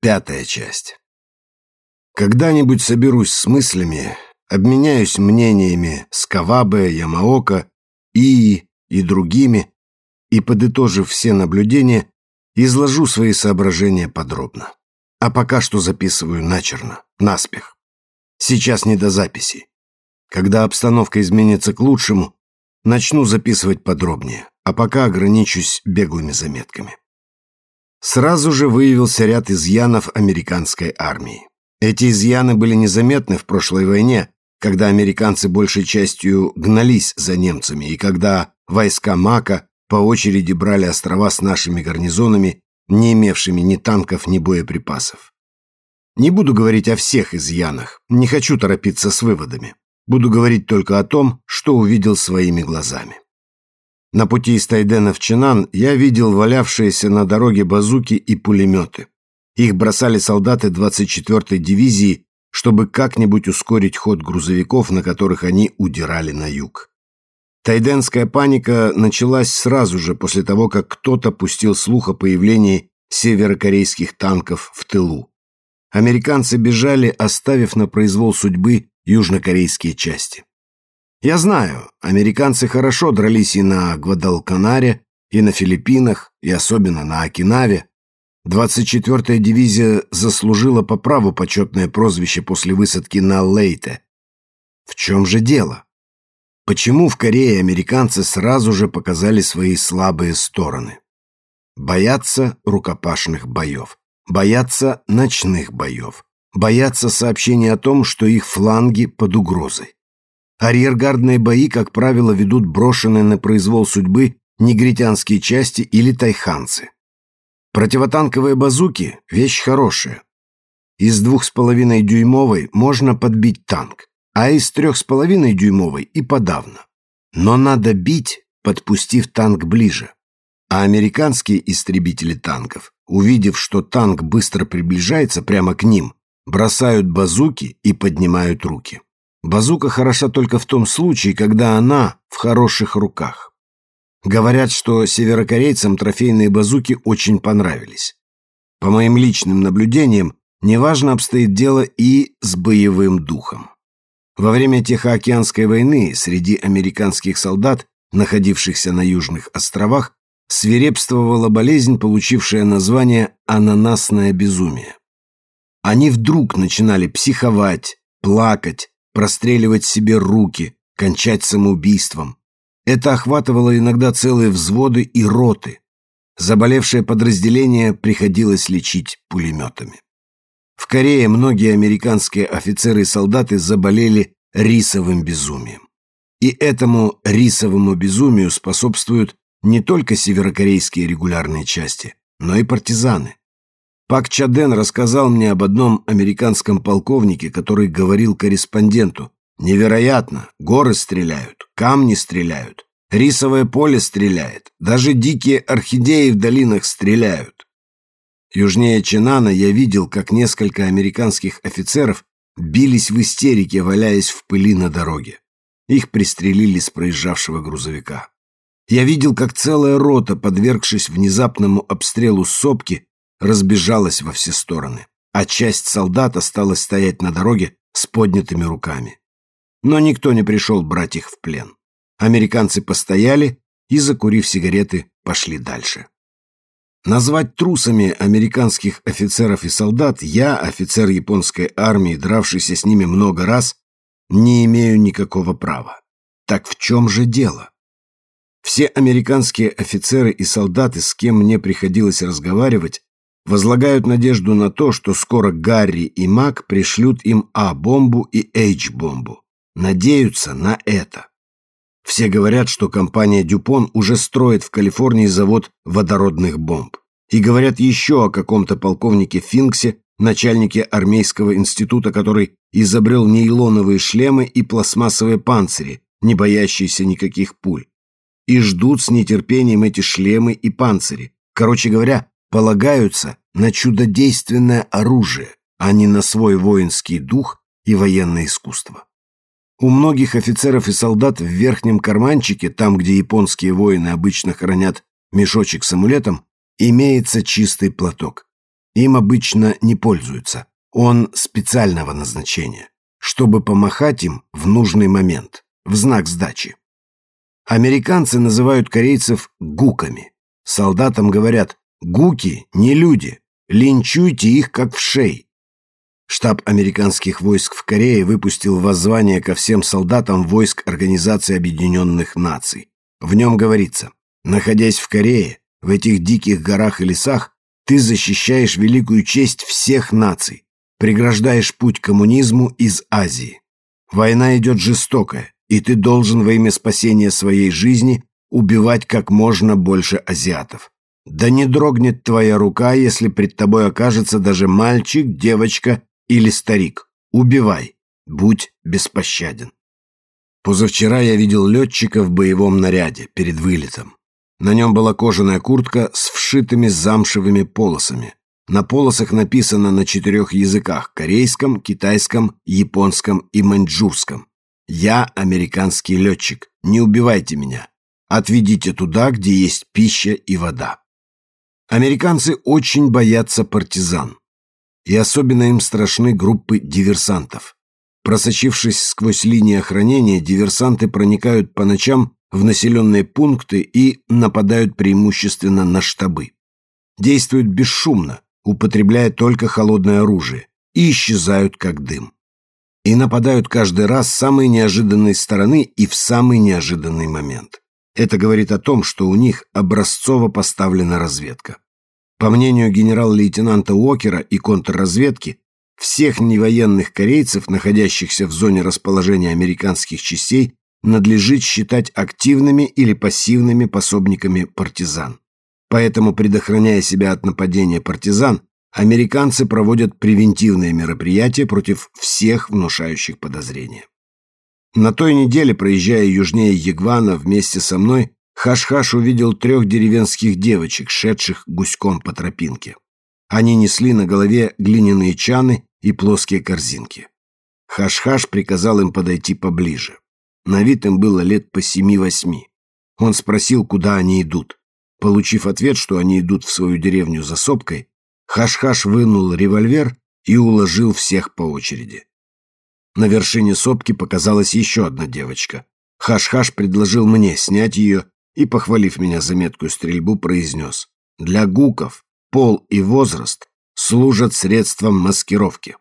Пятая часть. Когда-нибудь соберусь с мыслями, обменяюсь мнениями с Кавабе, Ямаока, Ии и другими, и, подытожив все наблюдения, изложу свои соображения подробно. А пока что записываю начерно, наспех. Сейчас не до записи. Когда обстановка изменится к лучшему, начну записывать подробнее, а пока ограничусь беглыми заметками. Сразу же выявился ряд изъянов американской армии. Эти изъяны были незаметны в прошлой войне, когда американцы большей частью гнались за немцами и когда войска Мака по очереди брали острова с нашими гарнизонами, не имевшими ни танков, ни боеприпасов. Не буду говорить о всех изъянах, не хочу торопиться с выводами. Буду говорить только о том, что увидел своими глазами. На пути из Тайдена в Чинан я видел валявшиеся на дороге базуки и пулеметы. Их бросали солдаты 24-й дивизии, чтобы как-нибудь ускорить ход грузовиков, на которых они удирали на юг. Тайденская паника началась сразу же после того, как кто-то пустил слух о появлении северокорейских танков в тылу. Американцы бежали, оставив на произвол судьбы южнокорейские части. Я знаю, американцы хорошо дрались и на Гвадалканаре, и на Филиппинах, и особенно на Окинаве. 24-я дивизия заслужила по праву почетное прозвище после высадки на Лейте. В чем же дело? Почему в Корее американцы сразу же показали свои слабые стороны? Боятся рукопашных боев, боятся ночных боев, боятся сообщений о том, что их фланги под угрозой. Арьергардные бои, как правило, ведут брошенные на произвол судьбы негритянские части или тайханцы. Противотанковые базуки – вещь хорошая. Из двух с половиной дюймовой можно подбить танк, а из трех с половиной дюймовой и подавно. Но надо бить, подпустив танк ближе. А американские истребители танков, увидев, что танк быстро приближается прямо к ним, бросают базуки и поднимают руки. Базука хороша только в том случае, когда она в хороших руках. Говорят, что северокорейцам трофейные базуки очень понравились. По моим личным наблюдениям, неважно обстоит дело и с боевым духом. Во время Тихоокеанской войны среди американских солдат, находившихся на Южных островах, свирепствовала болезнь, получившая название «ананасное безумие». Они вдруг начинали психовать, плакать, простреливать себе руки, кончать самоубийством. Это охватывало иногда целые взводы и роты. Заболевшее подразделение приходилось лечить пулеметами. В Корее многие американские офицеры и солдаты заболели рисовым безумием. И этому рисовому безумию способствуют не только северокорейские регулярные части, но и партизаны. Пак Чаден рассказал мне об одном американском полковнике, который говорил корреспонденту. «Невероятно! Горы стреляют, камни стреляют, рисовое поле стреляет, даже дикие орхидеи в долинах стреляют». Южнее Чинана я видел, как несколько американских офицеров бились в истерике, валяясь в пыли на дороге. Их пристрелили с проезжавшего грузовика. Я видел, как целая рота, подвергшись внезапному обстрелу сопки, разбежалась во все стороны, а часть солдат осталась стоять на дороге с поднятыми руками. Но никто не пришел брать их в плен. Американцы постояли и, закурив сигареты, пошли дальше. Назвать трусами американских офицеров и солдат я, офицер японской армии, дравшийся с ними много раз, не имею никакого права. Так в чем же дело? Все американские офицеры и солдаты, с кем мне приходилось разговаривать, возлагают надежду на то, что скоро Гарри и Мак пришлют им А-бомбу и H-бомбу. Надеются на это. Все говорят, что компания Дюпон уже строит в Калифорнии завод водородных бомб. И говорят еще о каком-то полковнике Финксе, начальнике армейского института, который изобрел нейлоновые шлемы и пластмассовые панцири, не боящиеся никаких пуль. И ждут с нетерпением эти шлемы и панцири. Короче говоря, полагаются на чудодейственное оружие, а не на свой воинский дух и военное искусство. У многих офицеров и солдат в верхнем карманчике, там, где японские воины обычно хранят мешочек с амулетом, имеется чистый платок. Им обычно не пользуются. Он специального назначения, чтобы помахать им в нужный момент, в знак сдачи. Американцы называют корейцев гуками. Солдатам говорят «гуки не люди, линчуйте их как в шей». Штаб американских войск в Корее выпустил воззвание ко всем солдатам войск Организации Объединенных Наций. В нем говорится «Находясь в Корее, в этих диких горах и лесах, ты защищаешь великую честь всех наций, преграждаешь путь коммунизму из Азии. Война идет жестокая, и ты должен во имя спасения своей жизни убивать как можно больше азиатов. Да не дрогнет твоя рука, если пред тобой окажется даже мальчик, девочка или старик. Убивай, будь беспощаден. Позавчера я видел летчика в боевом наряде перед вылетом. На нем была кожаная куртка с вшитыми замшевыми полосами. На полосах написано на четырех языках – корейском, китайском, японском и маньчжурском. «Я американский летчик. Не убивайте меня. Отведите туда, где есть пища и вода». Американцы очень боятся партизан. И особенно им страшны группы диверсантов. Просочившись сквозь линии охранения, диверсанты проникают по ночам в населенные пункты и нападают преимущественно на штабы. Действуют бесшумно, употребляя только холодное оружие, и исчезают как дым. И нападают каждый раз с самой неожиданной стороны и в самый неожиданный момент. Это говорит о том, что у них образцово поставлена разведка. По мнению генерал-лейтенанта Уокера и контрразведки, всех невоенных корейцев, находящихся в зоне расположения американских частей, надлежит считать активными или пассивными пособниками партизан. Поэтому, предохраняя себя от нападения партизан, американцы проводят превентивные мероприятия против всех внушающих подозрения. На той неделе, проезжая южнее Ягвана вместе со мной, Хаш-Хаш увидел трех деревенских девочек, шедших гуськом по тропинке. Они несли на голове глиняные чаны и плоские корзинки. Хаш-Хаш приказал им подойти поближе. На вид им было лет по семи-восьми. Он спросил, куда они идут. Получив ответ, что они идут в свою деревню за сопкой, Хаш-Хаш вынул револьвер и уложил всех по очереди. На вершине сопки показалась еще одна девочка. Хаш-Хаш предложил мне снять ее и, похвалив меня за меткую стрельбу, произнес «Для гуков пол и возраст служат средством маскировки».